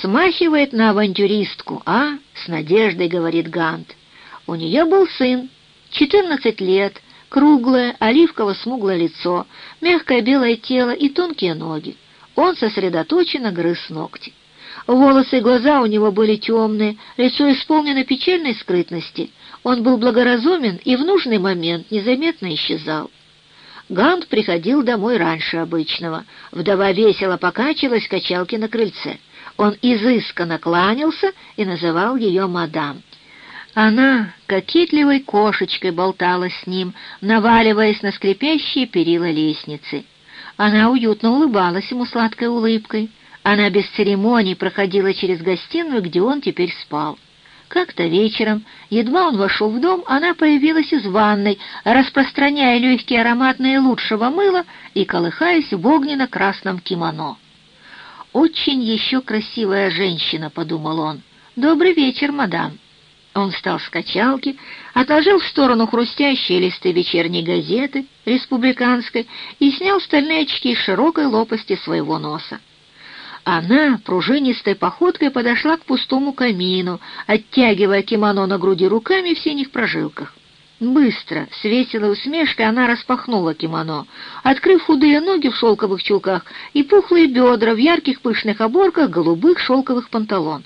Смахивает на авантюристку, а?» — с надеждой говорит Гант. У нее был сын, 14 лет, круглое, оливково-смуглое лицо, мягкое белое тело и тонкие ноги. Он сосредоточенно грыз ногти. Волосы и глаза у него были темные, лицо исполнено печальной скрытности. Он был благоразумен и в нужный момент незаметно исчезал. Гант приходил домой раньше обычного. Вдова весело покачивалась в качалке на крыльце. Он изысканно кланялся и называл ее мадам. Она кокетливой кошечкой болтала с ним, наваливаясь на скрипящие перила лестницы. Она уютно улыбалась ему сладкой улыбкой. Она без церемоний проходила через гостиную, где он теперь спал. Как-то вечером, едва он вошел в дом, она появилась из ванной, распространяя легкий аромат наилучшего мыла и колыхаясь в огненно-красном кимоно. «Очень еще красивая женщина», — подумал он. «Добрый вечер, мадам». Он встал с качалки, отложил в сторону хрустящие листы вечерней газеты, республиканской, и снял стальные очки с широкой лопасти своего носа. Она пружинистой походкой подошла к пустому камину, оттягивая кимоно на груди руками в синих прожилках. Быстро, с веселой усмешкой, она распахнула кимоно, открыв худые ноги в шелковых чулках и пухлые бедра в ярких пышных оборках голубых шелковых панталон.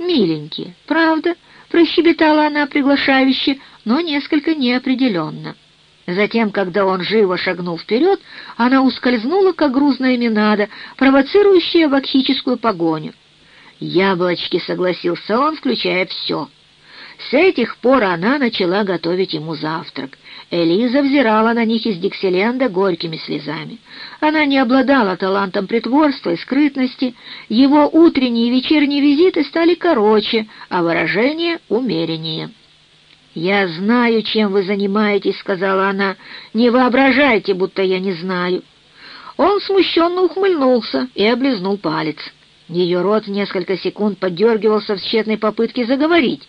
«Миленькие, правда?» — прощебетала она приглашающе, но несколько неопределенно. Затем, когда он живо шагнул вперед, она ускользнула, как грузная минада, провоцирующая вакхическую погоню. «Яблочки», — согласился он, включая все. С этих пор она начала готовить ему завтрак. Элиза взирала на них из Дикселенда горькими слезами. Она не обладала талантом притворства и скрытности, его утренние и вечерние визиты стали короче, а выражения — умереннее. «Я знаю, чем вы занимаетесь», — сказала она. «Не воображайте, будто я не знаю». Он смущенно ухмыльнулся и облизнул палец. Ее рот несколько секунд подергивался в тщетной попытке заговорить.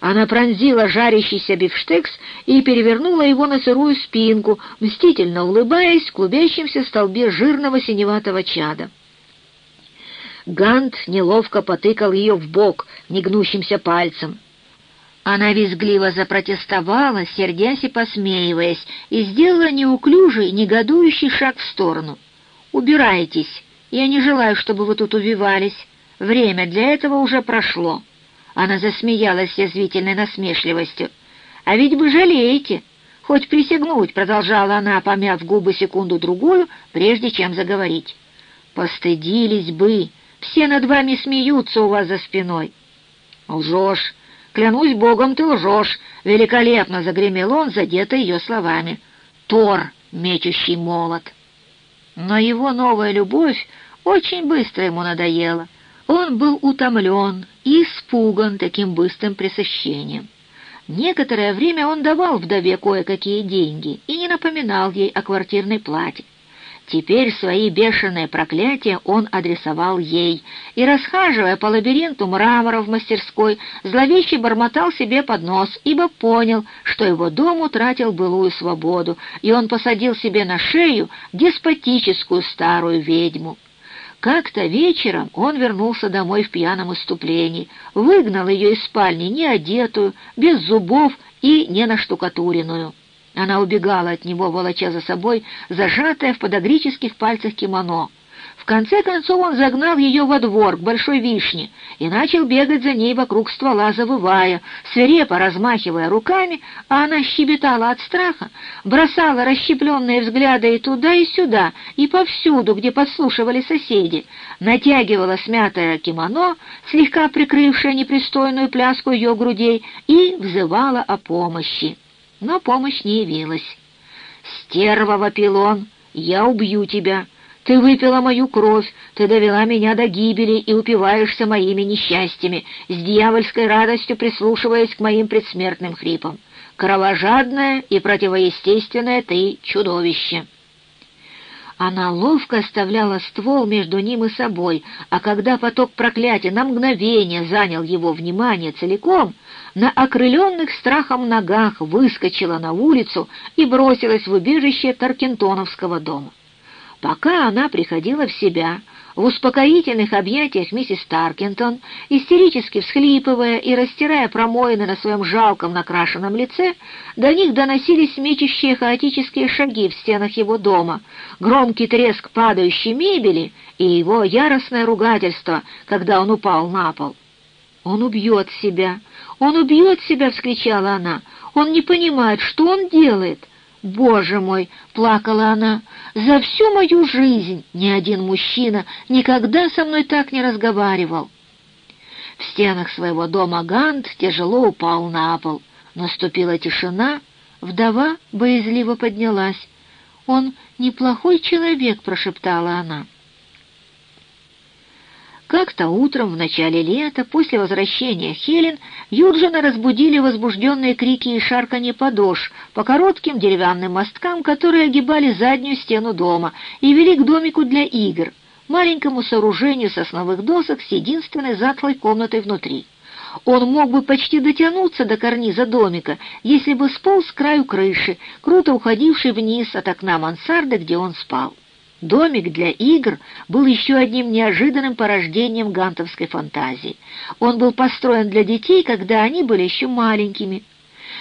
Она пронзила жарящийся бифштекс и перевернула его на сырую спинку, мстительно улыбаясь в клубящемся столбе жирного синеватого чада. Гант неловко потыкал ее в бок негнущимся пальцем. Она визгливо запротестовала, сердясь и посмеиваясь, и сделала неуклюжий, негодующий шаг в сторону. «Убирайтесь! Я не желаю, чтобы вы тут убивались. Время для этого уже прошло». Она засмеялась язвительной насмешливостью. «А ведь вы жалеете!» «Хоть присягнуть», — продолжала она, помяв губы секунду-другую, прежде чем заговорить. «Постыдились бы! Все над вами смеются у вас за спиной!» «Лжешь! Клянусь богом, ты лжешь!» — великолепно загремел он, задетый ее словами. «Тор, мечущий молот!» Но его новая любовь очень быстро ему надоела. Он был утомлен испуган таким быстрым пресыщением. Некоторое время он давал вдове кое-какие деньги и не напоминал ей о квартирной плате. Теперь свои бешеные проклятия он адресовал ей, и, расхаживая по лабиринту мрамора в мастерской, зловеще бормотал себе под нос, ибо понял, что его дом утратил былую свободу, и он посадил себе на шею деспотическую старую ведьму. Как-то вечером он вернулся домой в пьяном иступлении, выгнал ее из спальни неодетую, без зубов и не наштукатуренную. Она убегала от него, волоча за собой, зажатая в подогрических пальцах кимоно. В конце концов он загнал ее во двор к большой вишне и начал бегать за ней вокруг ствола, завывая, свирепо размахивая руками, а она щебетала от страха, бросала расщепленные взгляды и туда, и сюда, и повсюду, где подслушивали соседи, натягивала смятое кимоно, слегка прикрывшее непристойную пляску ее грудей, и взывала о помощи но помощь не явилась. «Стерва!» — вопил. «Я убью тебя! Ты выпила мою кровь, ты довела меня до гибели и упиваешься моими несчастьями, с дьявольской радостью прислушиваясь к моим предсмертным хрипам. Кровожадное и противоестественное ты чудовище!» Она ловко оставляла ствол между ним и собой, а когда поток проклятия на мгновение занял его внимание целиком, на окрыленных страхом ногах выскочила на улицу и бросилась в убежище Таркентоновского дома. Пока она приходила в себя, В успокоительных объятиях миссис Таркентон, истерически всхлипывая и растирая промоины на своем жалком накрашенном лице, до них доносились мечущие хаотические шаги в стенах его дома, громкий треск падающей мебели и его яростное ругательство, когда он упал на пол. «Он убьет себя! Он убьет себя!» — вскричала она. «Он не понимает, что он делает!» «Боже мой!» — плакала она. «За всю мою жизнь ни один мужчина никогда со мной так не разговаривал». В стенах своего дома Гант тяжело упал на пол. Наступила тишина, вдова боязливо поднялась. «Он неплохой человек», — прошептала она. Как-то утром в начале лета, после возвращения Хелен, Юджина разбудили возбужденные крики и шарканье подошв по коротким деревянным мосткам, которые огибали заднюю стену дома и вели к домику для игр, маленькому сооружению сосновых досок с единственной затлой комнатой внутри. Он мог бы почти дотянуться до карниза домика, если бы сполз с краю крыши, круто уходивший вниз от окна мансарды, где он спал. Домик для игр был еще одним неожиданным порождением гантовской фантазии. Он был построен для детей, когда они были еще маленькими.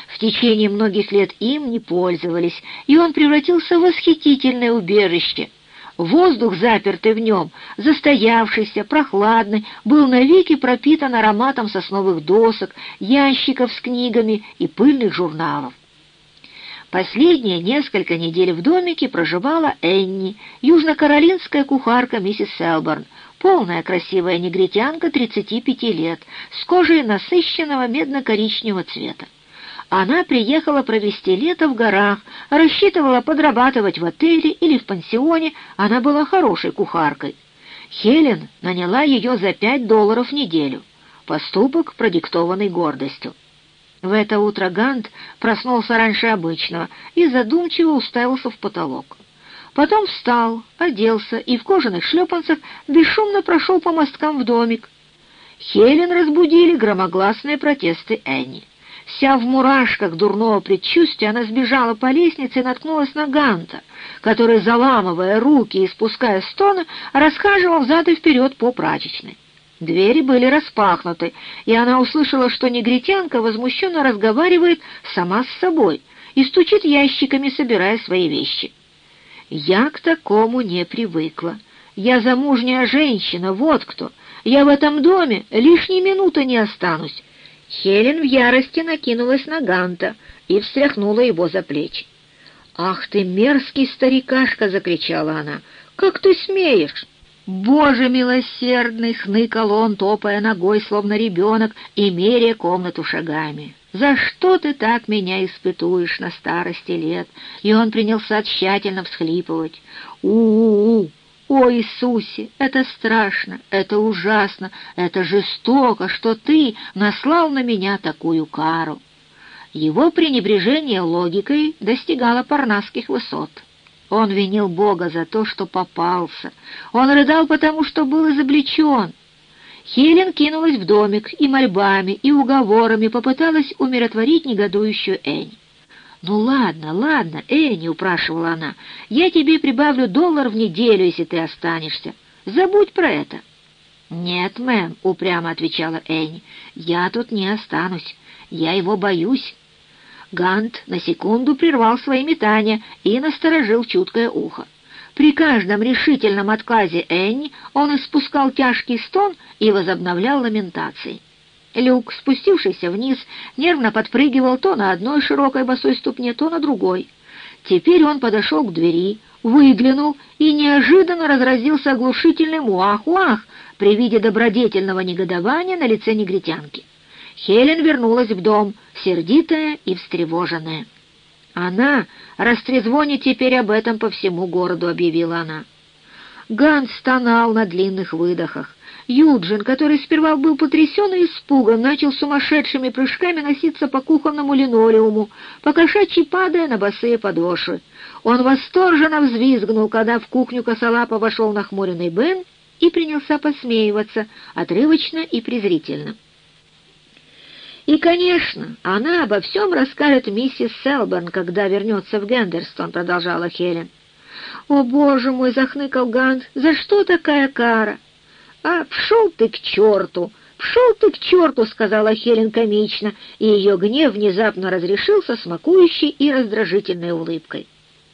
В течение многих лет им не пользовались, и он превратился в восхитительное убежище. Воздух, запертый в нем, застоявшийся, прохладный, был навеки пропитан ароматом сосновых досок, ящиков с книгами и пыльных журналов. Последние несколько недель в домике проживала Энни, южнокаролинская кухарка миссис Селборн, полная красивая негритянка 35 лет, с кожей насыщенного медно-коричневого цвета. Она приехала провести лето в горах, рассчитывала подрабатывать в отеле или в пансионе, она была хорошей кухаркой. Хелен наняла ее за пять долларов в неделю. Поступок, продиктованный гордостью. В это утро Гант проснулся раньше обычного и задумчиво уставился в потолок. Потом встал, оделся и в кожаных шлепанцах бесшумно прошел по мосткам в домик. Хелен разбудили громогласные протесты Энни. Вся в мурашках дурного предчувствия, она сбежала по лестнице и наткнулась на Ганта, который, заламывая руки и спуская стоны, расхаживал взад и вперед по прачечной. Двери были распахнуты, и она услышала, что негритянка возмущенно разговаривает сама с собой и стучит ящиками, собирая свои вещи. «Я к такому не привыкла. Я замужняя женщина, вот кто. Я в этом доме лишней минуты не останусь». Хелен в ярости накинулась на Ганта и встряхнула его за плечи. «Ах ты, мерзкий старикашка!» — закричала она. «Как ты смеешь?» «Боже милосердный!» — хныкал он, топая ногой, словно ребенок, и меря комнату шагами. «За что ты так меня испытуешь на старости лет?» И он принялся тщательно всхлипывать. «У-у-у! О, Иисусе! Это страшно, это ужасно, это жестоко, что ты наслал на меня такую кару!» Его пренебрежение логикой достигало парнасских высот. Он винил Бога за то, что попался. Он рыдал, потому что был изобличен. Хелен кинулась в домик и мольбами, и уговорами попыталась умиротворить негодующую Энни. «Ну ладно, ладно, Энни», — упрашивала она, — «я тебе прибавлю доллар в неделю, если ты останешься. Забудь про это». «Нет, мэм», — упрямо отвечала Энни, — «я тут не останусь. Я его боюсь». Гант на секунду прервал свои метания и насторожил чуткое ухо. При каждом решительном отказе Энни он испускал тяжкий стон и возобновлял ламентации. Люк, спустившийся вниз, нервно подпрыгивал то на одной широкой босой ступне, то на другой. Теперь он подошел к двери, выглянул и неожиданно разразился оглушительным «уах-уах» при виде добродетельного негодования на лице негритянки. Хелен вернулась в дом, сердитая и встревоженная. «Она растрезвонит теперь об этом по всему городу», — объявила она. Ганс стонал на длинных выдохах. Юджин, который сперва был потрясен и испуган, начал сумасшедшими прыжками носиться по кухонному линолеуму, покошачьи падая на босые подошвы. Он восторженно взвизгнул, когда в кухню косолапа вошел нахмуренный Бен и принялся посмеиваться, отрывочно и презрительно. И, конечно, она обо всем расскажет миссис Селберн, когда вернется в Гендерстон, продолжала Хелен. «О, боже мой!» — захныкал Ганс. «За что такая кара?» «А, пшел ты к черту! Пшел ты к черту!» — сказала Хелен комично, и ее гнев внезапно разрешился смакующей и раздражительной улыбкой.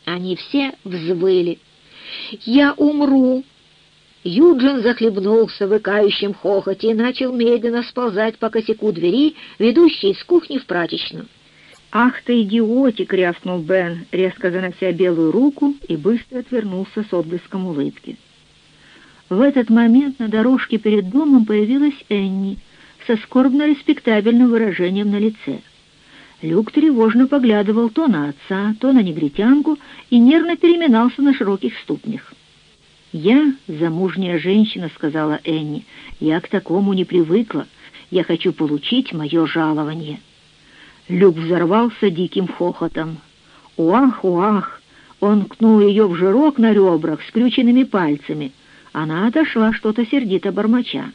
Они все взвыли. «Я умру!» Юджин захлебнулся в выкающем хохоте и начал медленно сползать по косяку двери, ведущей из кухни в прачечную. «Ах ты, идиотик!» — рявкнул Бен, резко занося белую руку и быстро отвернулся с отблеском улыбки. В этот момент на дорожке перед домом появилась Энни со скорбно-респектабельным выражением на лице. Люк тревожно поглядывал то на отца, то на негритянку и нервно переминался на широких ступнях. «Я замужняя женщина», — сказала Энни. «Я к такому не привыкла. Я хочу получить мое жалование». Люк взорвался диким хохотом. «Уах, уах!» Он кнул ее в жирок на ребрах скрюченными пальцами. Она отошла что-то сердито бормоча.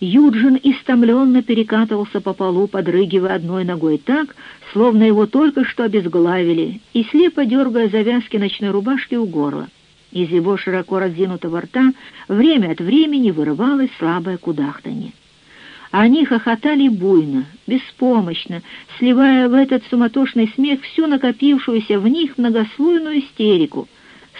Юджин истомленно перекатывался по полу, подрыгивая одной ногой так, словно его только что обезглавили, и слепо дергая завязки ночной рубашки у горла. Из его широко раздвинутого рта время от времени вырывалось слабое кудахтанье. Они хохотали буйно, беспомощно, сливая в этот суматошный смех всю накопившуюся в них многослойную истерику,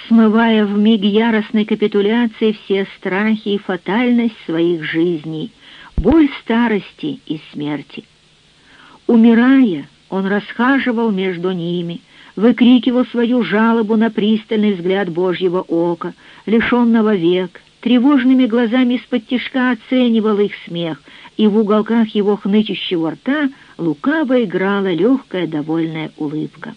смывая в миг яростной капитуляции все страхи и фатальность своих жизней, боль старости и смерти. Умирая, он расхаживал между ними — выкрикивал свою жалобу на пристальный взгляд Божьего ока, лишенного век, тревожными глазами из-под тишка оценивал их смех, и в уголках его хнычущего рта лукаво играла легкая довольная улыбка.